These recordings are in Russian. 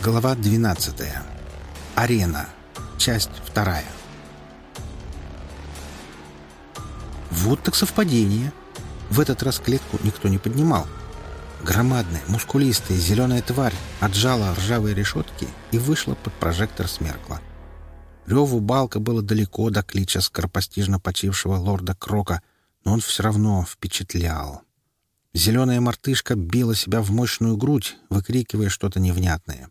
Глава 12. Арена. Часть 2. Вот так совпадение. В этот раз клетку никто не поднимал. Громадная, мускулистая зеленая тварь отжала ржавые решетки и вышла под прожектор смеркла. Реву балка было далеко до клича скоропостижно почившего лорда Крока, но он все равно впечатлял. Зеленая мартышка била себя в мощную грудь, выкрикивая что-то невнятное.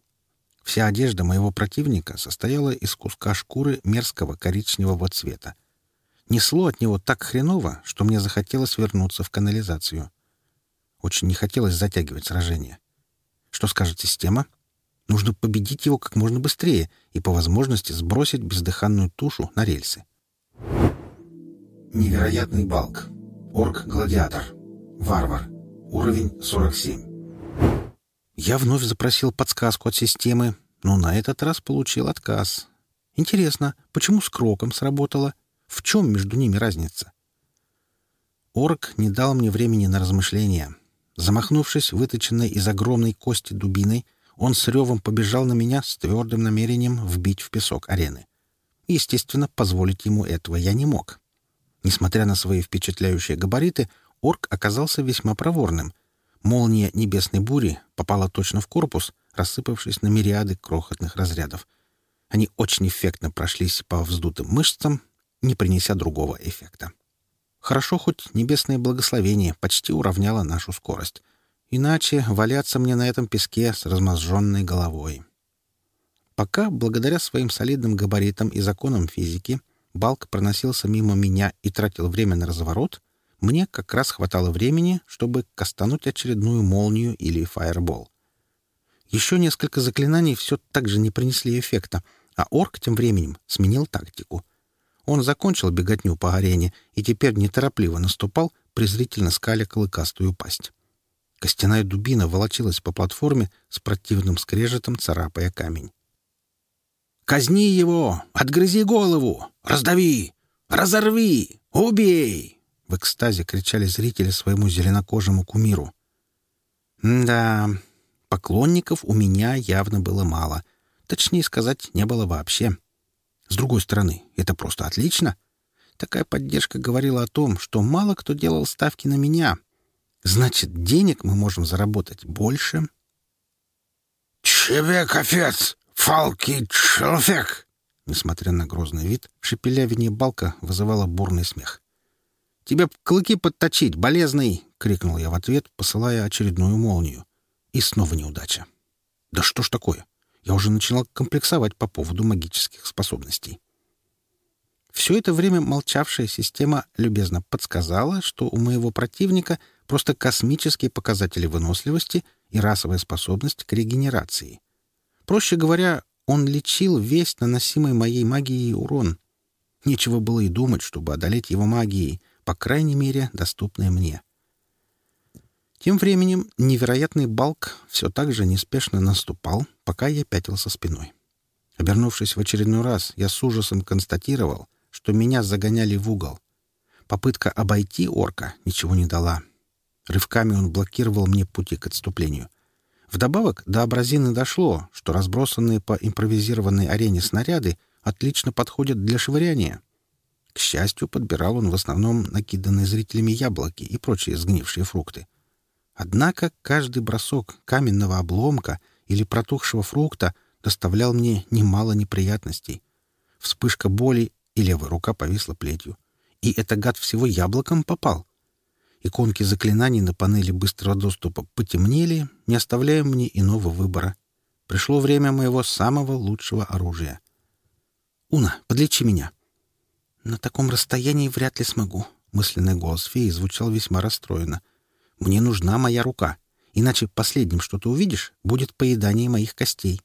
Вся одежда моего противника состояла из куска шкуры мерзкого коричневого цвета. Несло от него так хреново, что мне захотелось вернуться в канализацию. Очень не хотелось затягивать сражение. Что скажет система? Нужно победить его как можно быстрее и по возможности сбросить бездыханную тушу на рельсы. Невероятный балк. Орк-гладиатор. Варвар. Уровень 47. Я вновь запросил подсказку от системы, но на этот раз получил отказ. Интересно, почему с Кроком сработало? В чем между ними разница? Орк не дал мне времени на размышления. Замахнувшись выточенной из огромной кости дубиной, он с ревом побежал на меня с твердым намерением вбить в песок арены. Естественно, позволить ему этого я не мог. Несмотря на свои впечатляющие габариты, орк оказался весьма проворным — Молния небесной бури попала точно в корпус, рассыпавшись на мириады крохотных разрядов. Они очень эффектно прошлись по вздутым мышцам, не принеся другого эффекта. Хорошо хоть небесное благословение почти уравняло нашу скорость. Иначе валяться мне на этом песке с размозженной головой. Пока, благодаря своим солидным габаритам и законам физики, Балк проносился мимо меня и тратил время на разворот, мне как раз хватало времени, чтобы кастануть очередную молнию или фаербол. Еще несколько заклинаний все так же не принесли эффекта, а орк тем временем сменил тактику. Он закончил беготню по арене и теперь неторопливо наступал, презрительно скаля клыкастую пасть. Костяная дубина волочилась по платформе с противным скрежетом, царапая камень. «Казни его! Отгрызи голову! Раздави! Разорви! Убей!» В экстазе кричали зрители своему зеленокожему кумиру. «Да, поклонников у меня явно было мало. Точнее сказать, не было вообще. С другой стороны, это просто отлично. Такая поддержка говорила о том, что мало кто делал ставки на меня. Значит, денег мы можем заработать больше». «Чебек, офец! Фалкий человек!» Несмотря на грозный вид, шепелявение Балка вызывало бурный смех. Тебе клыки подточить, болезный!» — крикнул я в ответ, посылая очередную молнию. И снова неудача. «Да что ж такое?» Я уже начинал комплексовать по поводу магических способностей. Все это время молчавшая система любезно подсказала, что у моего противника просто космические показатели выносливости и расовая способность к регенерации. Проще говоря, он лечил весь наносимый моей магией урон. Нечего было и думать, чтобы одолеть его магией — по крайней мере, доступное мне. Тем временем невероятный балк все так же неспешно наступал, пока я пятился спиной. Обернувшись в очередной раз, я с ужасом констатировал, что меня загоняли в угол. Попытка обойти орка ничего не дала. Рывками он блокировал мне пути к отступлению. Вдобавок до абразины дошло, что разбросанные по импровизированной арене снаряды отлично подходят для швыряния. К счастью, подбирал он в основном накиданные зрителями яблоки и прочие сгнившие фрукты. Однако каждый бросок каменного обломка или протухшего фрукта доставлял мне немало неприятностей. Вспышка боли, и левая рука повисла плетью. И это гад всего яблоком попал. Иконки заклинаний на панели быстрого доступа потемнели, не оставляя мне иного выбора. Пришло время моего самого лучшего оружия. «Уна, подлечи меня!» На таком расстоянии вряд ли смогу. Мысленный голос феи звучал весьма расстроенно. Мне нужна моя рука, иначе последним, что ты увидишь, будет поедание моих костей.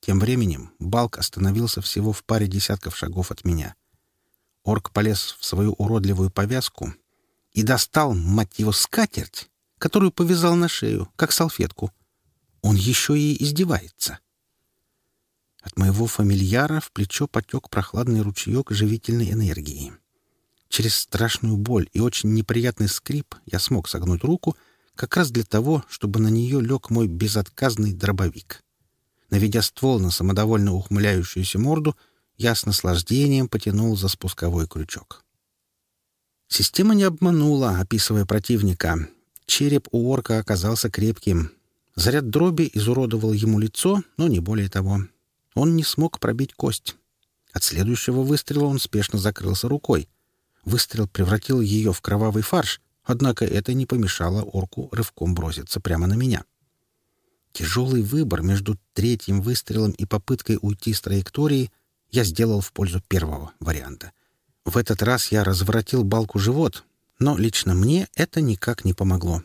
Тем временем Балк остановился всего в паре десятков шагов от меня. Орк полез в свою уродливую повязку и достал, мать его, скатерть, которую повязал на шею, как салфетку. Он еще и издевается. От моего фамильяра в плечо потек прохладный ручеек живительной энергии. Через страшную боль и очень неприятный скрип я смог согнуть руку, как раз для того, чтобы на нее лег мой безотказный дробовик. Наведя ствол на самодовольно ухмыляющуюся морду, я с наслаждением потянул за спусковой крючок. Система не обманула, описывая противника. Череп у орка оказался крепким. Заряд дроби изуродовал ему лицо, но не более того. Он не смог пробить кость. От следующего выстрела он спешно закрылся рукой. Выстрел превратил ее в кровавый фарш, однако это не помешало орку рывком броситься прямо на меня. Тяжелый выбор между третьим выстрелом и попыткой уйти с траектории я сделал в пользу первого варианта. В этот раз я разворотил балку живот, но лично мне это никак не помогло.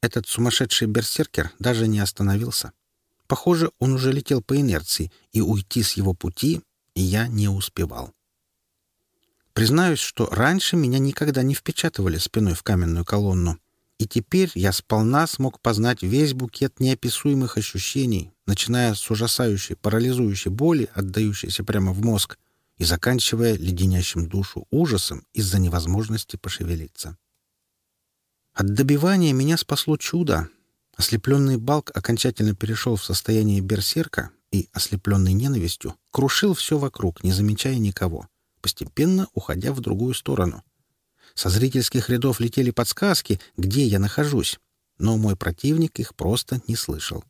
Этот сумасшедший берсеркер даже не остановился. Похоже, он уже летел по инерции, и уйти с его пути я не успевал. Признаюсь, что раньше меня никогда не впечатывали спиной в каменную колонну, и теперь я сполна смог познать весь букет неописуемых ощущений, начиная с ужасающей, парализующей боли, отдающейся прямо в мозг, и заканчивая леденящим душу ужасом из-за невозможности пошевелиться. От добивания меня спасло чудо, Ослепленный Балк окончательно перешел в состояние берсерка и, ослепленный ненавистью, крушил все вокруг, не замечая никого, постепенно уходя в другую сторону. Со зрительских рядов летели подсказки, где я нахожусь, но мой противник их просто не слышал.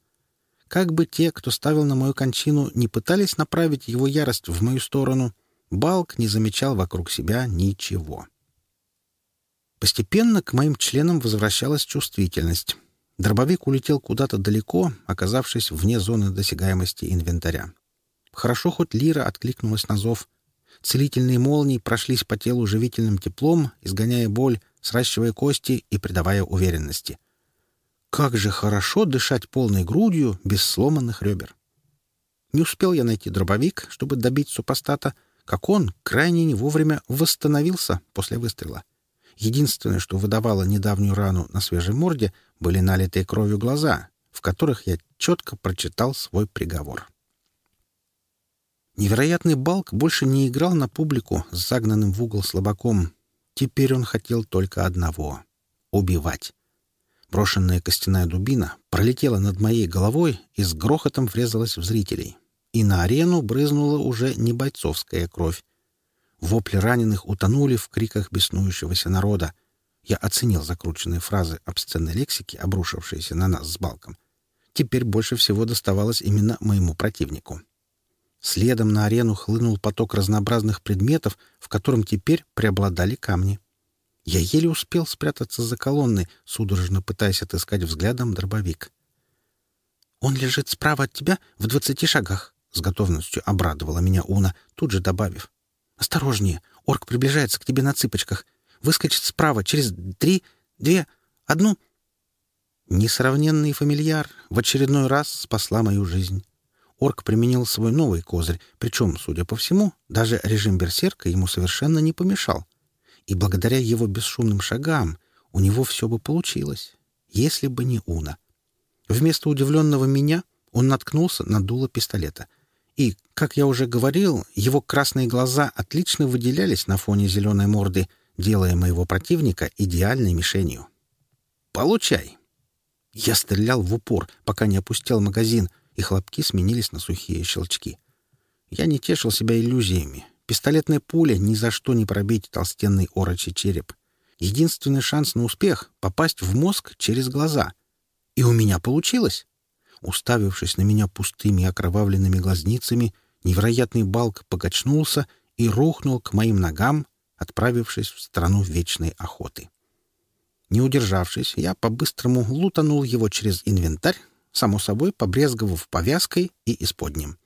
Как бы те, кто ставил на мою кончину, не пытались направить его ярость в мою сторону, Балк не замечал вокруг себя ничего. Постепенно к моим членам возвращалась чувствительность — Дробовик улетел куда-то далеко, оказавшись вне зоны досягаемости инвентаря. Хорошо хоть Лира откликнулась на зов. Целительные молнии прошлись по телу живительным теплом, изгоняя боль, сращивая кости и придавая уверенности. Как же хорошо дышать полной грудью без сломанных ребер. Не успел я найти дробовик, чтобы добить супостата, как он крайне не вовремя восстановился после выстрела. Единственное, что выдавало недавнюю рану на свежей морде, были налитые кровью глаза, в которых я четко прочитал свой приговор. Невероятный Балк больше не играл на публику с загнанным в угол слабаком. Теперь он хотел только одного — убивать. Брошенная костяная дубина пролетела над моей головой и с грохотом врезалась в зрителей. И на арену брызнула уже не бойцовская кровь, Вопли раненых утонули в криках беснующегося народа. Я оценил закрученные фразы обсценной лексики, обрушившиеся на нас с балком. Теперь больше всего доставалось именно моему противнику. Следом на арену хлынул поток разнообразных предметов, в котором теперь преобладали камни. Я еле успел спрятаться за колонной, судорожно пытаясь отыскать взглядом дробовик. «Он лежит справа от тебя в двадцати шагах», — с готовностью обрадовала меня Уна, тут же добавив. «Осторожнее! Орк приближается к тебе на цыпочках. Выскочит справа через три, две, одну...» Несравненный фамильяр в очередной раз спасла мою жизнь. Орк применил свой новый козырь, причем, судя по всему, даже режим берсерка ему совершенно не помешал. И благодаря его бесшумным шагам у него все бы получилось, если бы не Уна. Вместо удивленного меня он наткнулся на дуло пистолета — и, как я уже говорил, его красные глаза отлично выделялись на фоне зеленой морды, делая моего противника идеальной мишенью. «Получай!» Я стрелял в упор, пока не опустил магазин, и хлопки сменились на сухие щелчки. Я не тешил себя иллюзиями. Пистолетная пуля ни за что не пробить толстенный орочий череп. Единственный шанс на успех — попасть в мозг через глаза. И у меня получилось уставившись на меня пустыми окровавленными глазницами, невероятный балк покачнулся и рухнул к моим ногам, отправившись в страну вечной охоты. Не удержавшись, я по-быстрому лутанул его через инвентарь, само собой побрезговав повязкой и исподним.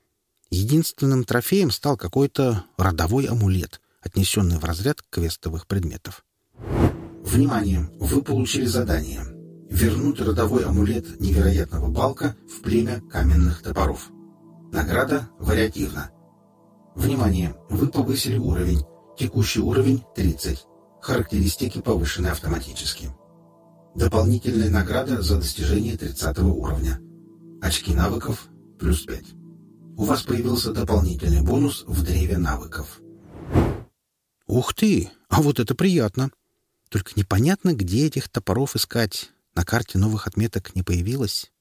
Единственным трофеем стал какой-то родовой амулет, отнесенный в разряд квестовых предметов. Внимание! Вы получили задание вернуть родовой амулет невероятного балка в племя каменных топоров. Награда вариативна. Внимание! Вы повысили уровень. Текущий уровень 30. Характеристики повышены автоматически. Дополнительная награда за достижение 30 уровня. Очки навыков плюс 5. У вас появился дополнительный бонус в древе навыков. Ух ты! А вот это приятно! Только непонятно, где этих топоров искать. На карте новых отметок не появилось.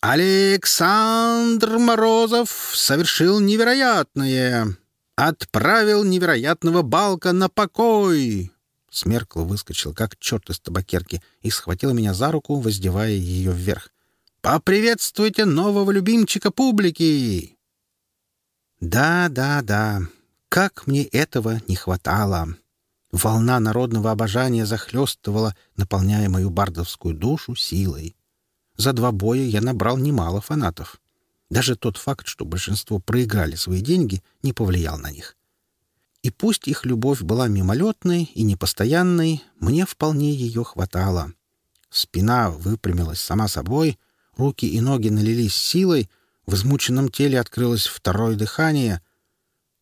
«Александр Морозов совершил невероятное! Отправил невероятного Балка на покой!» Смеркла выскочил, как черт из табакерки, и схватил меня за руку, воздевая ее вверх. «Поприветствуйте нового любимчика публики!» «Да, да, да, как мне этого не хватало!» Волна народного обожания захлестывала, наполняя мою бардовскую душу силой. За два боя я набрал немало фанатов. Даже тот факт, что большинство проиграли свои деньги, не повлиял на них. И пусть их любовь была мимолетной и непостоянной, мне вполне ее хватало. Спина выпрямилась сама собой, руки и ноги налились силой, в измученном теле открылось второе дыхание —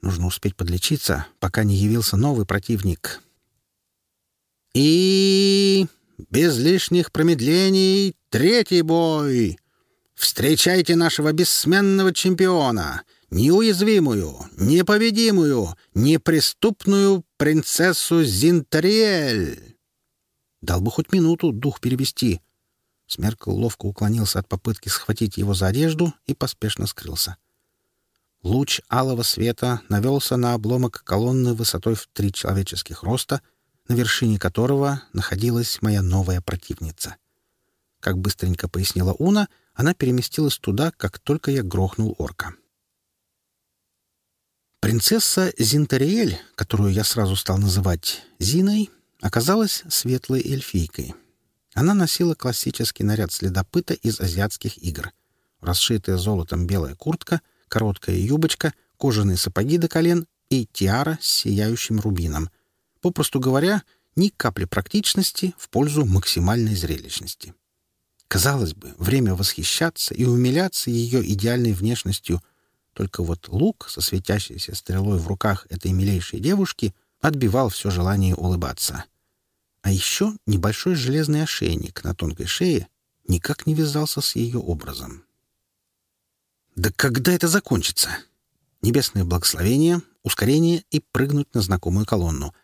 Нужно успеть подлечиться, пока не явился новый противник. И без лишних промедлений третий бой. Встречайте нашего бессменного чемпиона, неуязвимую, непобедимую, неприступную принцессу Зинтариэль. Дал бы хоть минуту дух перевести. Смеркл ловко уклонился от попытки схватить его за одежду и поспешно скрылся. — Луч алого света навелся на обломок колонны высотой в три человеческих роста, на вершине которого находилась моя новая противница. Как быстренько пояснила Уна, она переместилась туда, как только я грохнул орка. Принцесса Зинтариэль, которую я сразу стал называть Зиной, оказалась светлой эльфийкой. Она носила классический наряд следопыта из азиатских игр. Расшитая золотом белая куртка — короткая юбочка, кожаные сапоги до колен и тиара с сияющим рубином. Попросту говоря, ни капли практичности в пользу максимальной зрелищности. Казалось бы, время восхищаться и умиляться ее идеальной внешностью, только вот лук со светящейся стрелой в руках этой милейшей девушки отбивал все желание улыбаться. А еще небольшой железный ошейник на тонкой шее никак не вязался с ее образом. Да когда это закончится? Небесное благословение, ускорение и прыгнуть на знакомую колонну.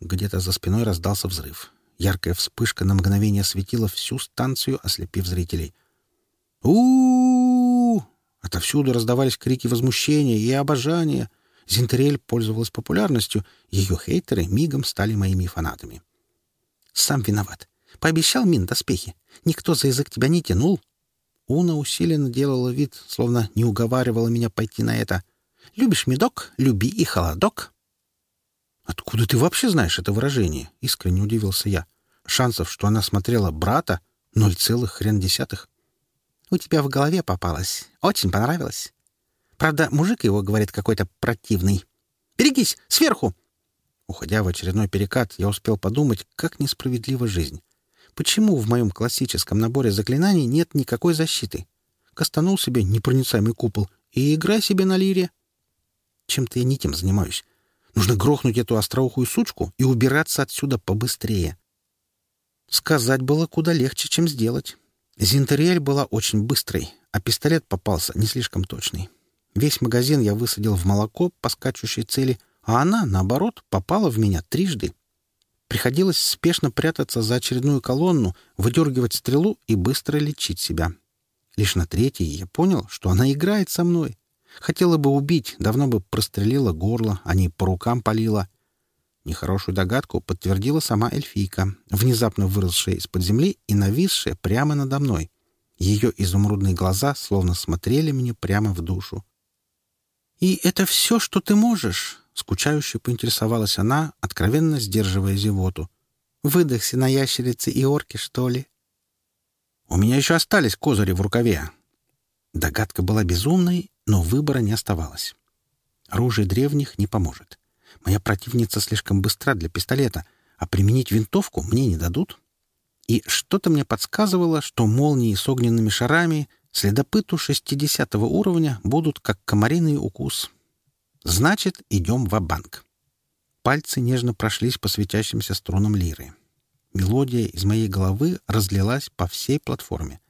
Где-то за спиной раздался взрыв. Яркая вспышка на мгновение светила всю станцию, ослепив зрителей. у у Отовсюду раздавались крики возмущения и обожания. Зинтерель пользовалась популярностью. Ее хейтеры мигом стали моими фанатами. «Сам виноват. Пообещал Мин доспехи. Никто за язык тебя не тянул. Уна усиленно делала вид, словно не уговаривала меня пойти на это. «Любишь медок? Люби и холодок!» «Откуда ты вообще знаешь это выражение?» — искренне удивился я. «Шансов, что она смотрела брата, ноль целых хрен десятых». «У тебя в голове попалось. Очень понравилось. Правда, мужик его, говорит, какой-то противный. Берегись! Сверху!» Уходя в очередной перекат, я успел подумать, как несправедлива жизнь. Почему в моем классическом наборе заклинаний нет никакой защиты? Костанул себе непроницаемый купол и играй себе на лире. Чем-то я не тем занимаюсь. Нужно грохнуть эту остроухую сучку и убираться отсюда побыстрее. Сказать было куда легче, чем сделать. Зинтериэль была очень быстрой, а пистолет попался не слишком точный. Весь магазин я высадил в молоко по скачущей цели, а она, наоборот, попала в меня трижды. Приходилось спешно прятаться за очередную колонну, выдергивать стрелу и быстро лечить себя. Лишь на третьей я понял, что она играет со мной. Хотела бы убить, давно бы прострелила горло, а не по рукам полила. Нехорошую догадку подтвердила сама эльфийка, внезапно выросшая из-под земли и нависшая прямо надо мной. Ее изумрудные глаза словно смотрели мне прямо в душу. «И это все, что ты можешь?» скучающе поинтересовалась она, откровенно сдерживая зевоту. «Выдохся на ящерице и орке, что ли?» «У меня еще остались козыри в рукаве». Догадка была безумной, но выбора не оставалось. Оружие древних не поможет. Моя противница слишком быстра для пистолета, а применить винтовку мне не дадут. И что-то мне подсказывало, что молнии с огненными шарами следопыту 60 уровня будут как комариный укус. Значит, идем в банк Пальцы нежно прошлись по светящимся струнам лиры. Мелодия из моей головы разлилась по всей платформе.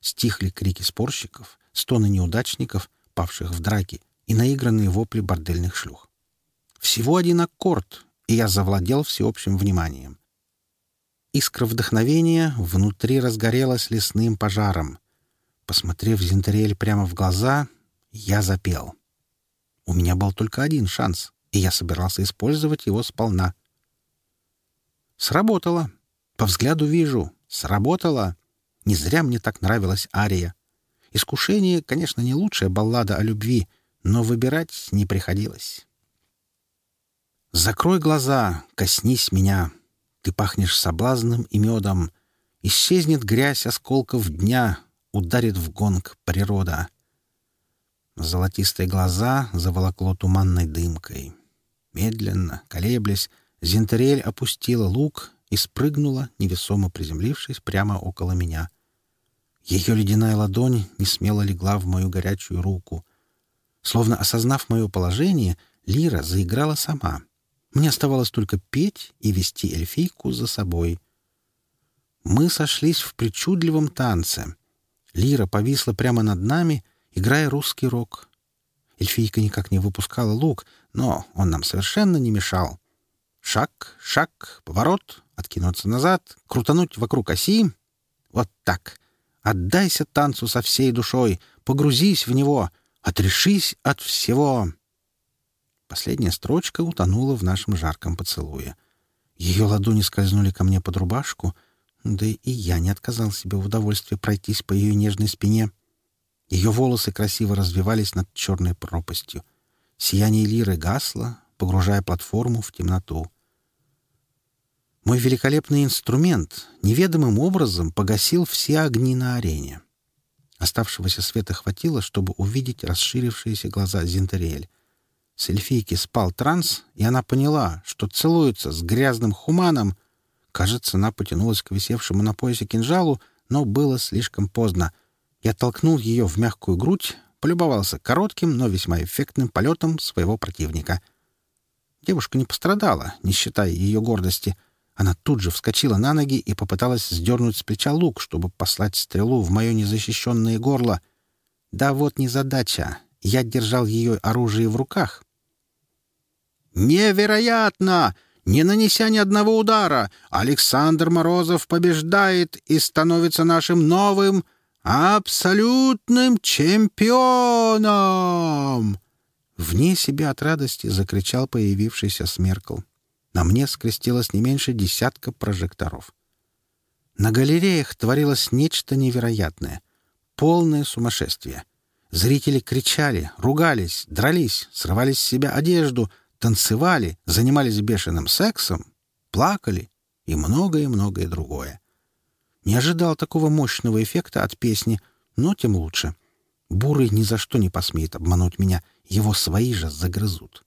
Стихли крики спорщиков, стоны неудачников, павших в драке, и наигранные вопли бордельных шлюх. Всего один аккорд, и я завладел всеобщим вниманием. Искра вдохновения внутри разгорелась лесным пожаром. Посмотрев Зинтерель прямо в глаза, я запел — у меня был только один шанс, и я собирался использовать его сполна. Сработало. По взгляду вижу. Сработало. Не зря мне так нравилась ария. «Искушение», конечно, не лучшая баллада о любви, но выбирать не приходилось. «Закрой глаза, коснись меня. Ты пахнешь соблазном и медом. Исчезнет грязь осколков дня, ударит в гонг природа. Золотистые глаза заволокло туманной дымкой. Медленно, колеблясь, Зентерель опустила лук и спрыгнула, невесомо приземлившись прямо около меня. Ее ледяная ладонь не смело легла в мою горячую руку. Словно осознав мое положение, Лира заиграла сама. Мне оставалось только петь и вести эльфийку за собой. Мы сошлись в причудливом танце. Лира повисла прямо над нами — играя русский рок. Эльфийка никак не выпускала лук, но он нам совершенно не мешал. Шаг, шаг, поворот, откинуться назад, крутануть вокруг оси. Вот так. Отдайся танцу со всей душой, погрузись в него, отрешись от всего. Последняя строчка утонула в нашем жарком поцелуе. Ее ладони скользнули ко мне под рубашку, да и я не отказал себе в удовольствии пройтись по ее нежной спине — ее волосы красиво развивались над черной пропастью. Сияние лиры гасло, погружая платформу в темноту. Мой великолепный инструмент неведомым образом погасил все огни на арене. Оставшегося света хватило, чтобы увидеть расширившиеся глаза Зинтериэль. С эльфийки спал транс, и она поняла, что целуется с грязным хуманом. Кажется, она потянулась к висевшему на поясе кинжалу, но было слишком поздно — я толкнул ее в мягкую грудь, полюбовался коротким, но весьма эффектным полетом своего противника. Девушка не пострадала, не считая ее гордости. Она тут же вскочила на ноги и попыталась сдернуть с плеча лук, чтобы послать стрелу в мое незащищенное горло. Да вот незадача. Я держал ее оружие в руках. «Невероятно! Не нанеся ни одного удара, Александр Морозов побеждает и становится нашим новым...» абсолютным чемпионом!» Вне себя от радости закричал появившийся Смеркл. На мне скрестилось не меньше десятка прожекторов. На галереях творилось нечто невероятное. Полное сумасшествие. Зрители кричали, ругались, дрались, срывали с себя одежду, танцевали, занимались бешеным сексом, плакали и многое-многое другое. Не ожидал такого мощного эффекта от песни, но тем лучше. Бурый ни за что не посмеет обмануть меня, его свои же загрызут.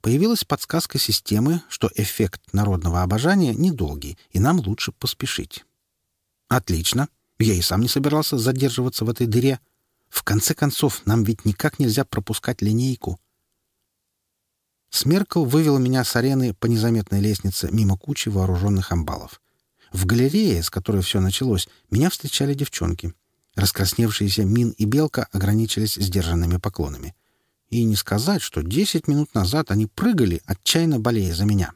Появилась подсказка системы, что эффект народного обожания недолгий, и нам лучше поспешить. Отлично. Я и сам не собирался задерживаться в этой дыре. В конце концов, нам ведь никак нельзя пропускать линейку. Смеркл вывел меня с арены по незаметной лестнице мимо кучи вооруженных амбалов. В галерее, с которой все началось, меня встречали девчонки. Раскрасневшиеся Мин и Белка ограничились сдержанными поклонами. И не сказать, что десять минут назад они прыгали, отчаянно болея за меня.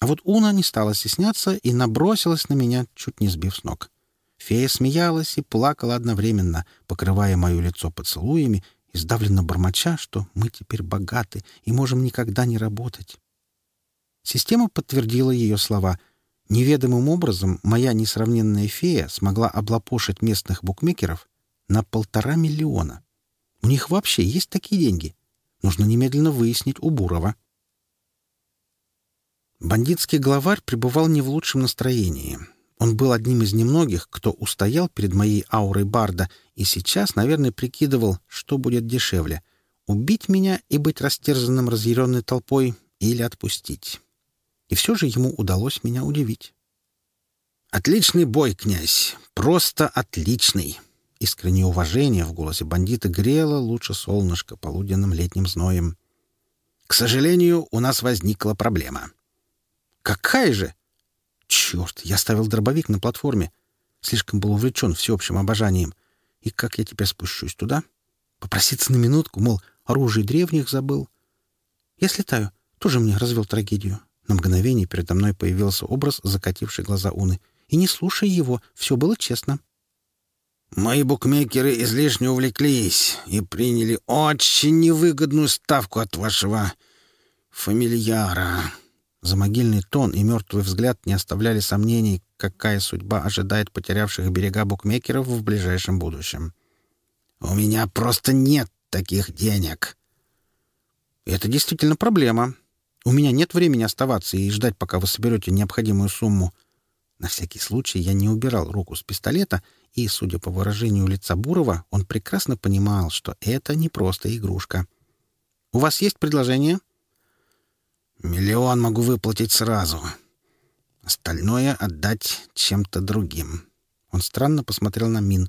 А вот Уна не стала стесняться и набросилась на меня, чуть не сбив с ног. Фея смеялась и плакала одновременно, покрывая мое лицо поцелуями и сдавленно бормоча, что мы теперь богаты и можем никогда не работать. Система подтвердила ее слова, Неведомым образом моя несравненная фея смогла облапошить местных букмекеров на полтора миллиона. У них вообще есть такие деньги? Нужно немедленно выяснить у Бурова. Бандитский главарь пребывал не в лучшем настроении. Он был одним из немногих, кто устоял перед моей аурой барда и сейчас, наверное, прикидывал, что будет дешевле — убить меня и быть растерзанным разъяренной толпой или отпустить. И все же ему удалось меня удивить. «Отличный бой, князь! Просто отличный!» Искреннее уважение в голосе бандита грело лучше солнышко полуденным летним зноем. «К сожалению, у нас возникла проблема». «Какая же?» «Черт, я ставил дробовик на платформе. Слишком был увлечен всеобщим обожанием. И как я теперь спущусь туда?» «Попроситься на минутку, мол, оружие древних забыл». «Я слетаю. Тоже мне развел трагедию. На мгновение передо мной появился образ, закативший глаза Уны. И не слушая его, все было честно. «Мои букмекеры излишне увлеклись и приняли очень невыгодную ставку от вашего фамильяра». За могильный тон и мертвый взгляд не оставляли сомнений, какая судьба ожидает потерявших берега букмекеров в ближайшем будущем. «У меня просто нет таких денег». Это действительно проблема. У меня нет времени оставаться и ждать, пока вы соберете необходимую сумму. На всякий случай я не убирал руку с пистолета, и, судя по выражению лица Бурова, он прекрасно понимал, что это не просто игрушка. «У вас есть предложение?» «Миллион могу выплатить сразу. Остальное отдать чем-то другим». Он странно посмотрел на Мин.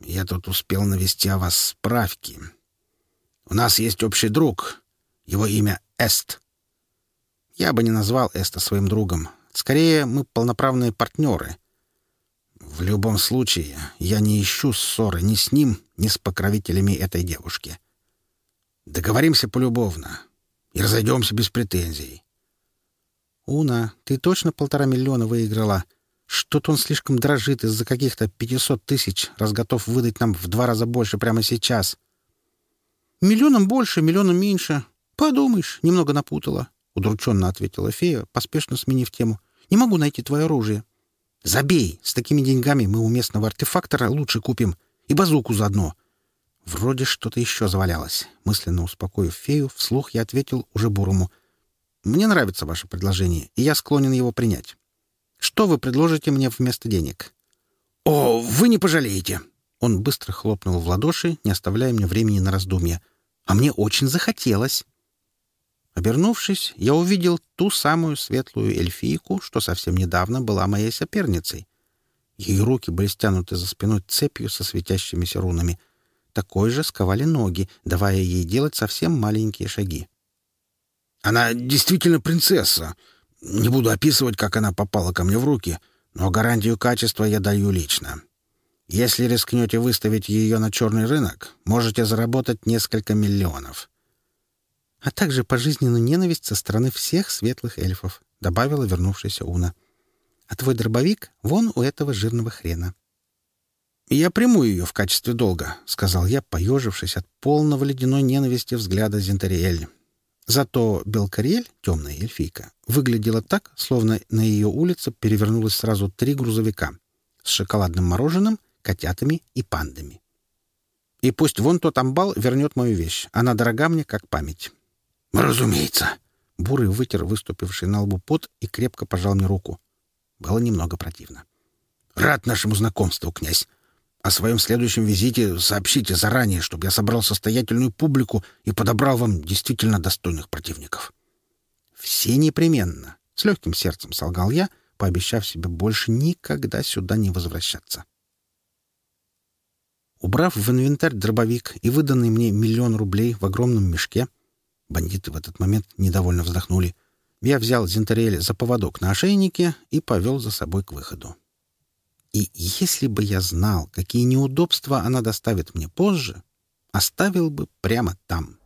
«Я тут успел навести о вас справки. У нас есть общий друг, его имя Эст. Я бы не назвал Эста своим другом. Скорее, мы полноправные партнеры. В любом случае, я не ищу ссоры ни с ним, ни с покровителями этой девушки. Договоримся полюбовно и разойдемся без претензий. «Уна, ты точно полтора миллиона выиграла? Что-то он слишком дрожит из-за каких-то 500 тысяч, раз готов выдать нам в два раза больше прямо сейчас». «Миллионом больше, миллионом меньше. «Подумаешь, немного напутала», — удрученно ответила фея, поспешно сменив тему. «Не могу найти твое оружие». «Забей! С такими деньгами мы у местного артефактора лучше купим. И базуку заодно». Вроде что-то еще завалялось. Мысленно успокоив фею, вслух я ответил уже Бурому. «Мне нравится ваше предложение, и я склонен его принять. Что вы предложите мне вместо денег?» «О, вы не пожалеете!» Он быстро хлопнул в ладоши, не оставляя мне времени на раздумья. «А мне очень захотелось!» Обернувшись, я увидел ту самую светлую эльфийку, что совсем недавно была моей соперницей. Ее руки были стянуты за спиной цепью со светящимися рунами. Такой же сковали ноги, давая ей делать совсем маленькие шаги. «Она действительно принцесса. Не буду описывать, как она попала ко мне в руки, но гарантию качества я даю лично. Если рискнете выставить ее на черный рынок, можете заработать несколько миллионов» а также пожизненную ненависть со стороны всех светлых эльфов», — добавила вернувшаяся Уна. «А твой дробовик вон у этого жирного хрена». «Я приму ее в качестве долга», — сказал я, поежившись от полного ледяной ненависти взгляда Зентариэль. Зато Белкариэль, темная эльфийка, выглядела так, словно на ее улице перевернулось сразу три грузовика с шоколадным мороженым, котятами и пандами. «И пусть вон тот амбал вернет мою вещь. Она дорога мне, как память». «Разумеется». Бурый вытер выступивший на лбу пот и крепко пожал мне руку. Было немного противно. «Рад нашему знакомству, князь. О своем следующем визите сообщите заранее, чтобы я собрал состоятельную публику и подобрал вам действительно достойных противников». «Все непременно», — с легким сердцем солгал я, пообещав себе больше никогда сюда не возвращаться. Убрав в инвентарь дробовик и выданный мне миллион рублей в огромном мешке, Бандиты в этот момент недовольно вздохнули. Я взял Зинтереля за поводок на ошейнике и повел за собой к выходу. И если бы я знал, какие неудобства она доставит мне позже, оставил бы прямо там.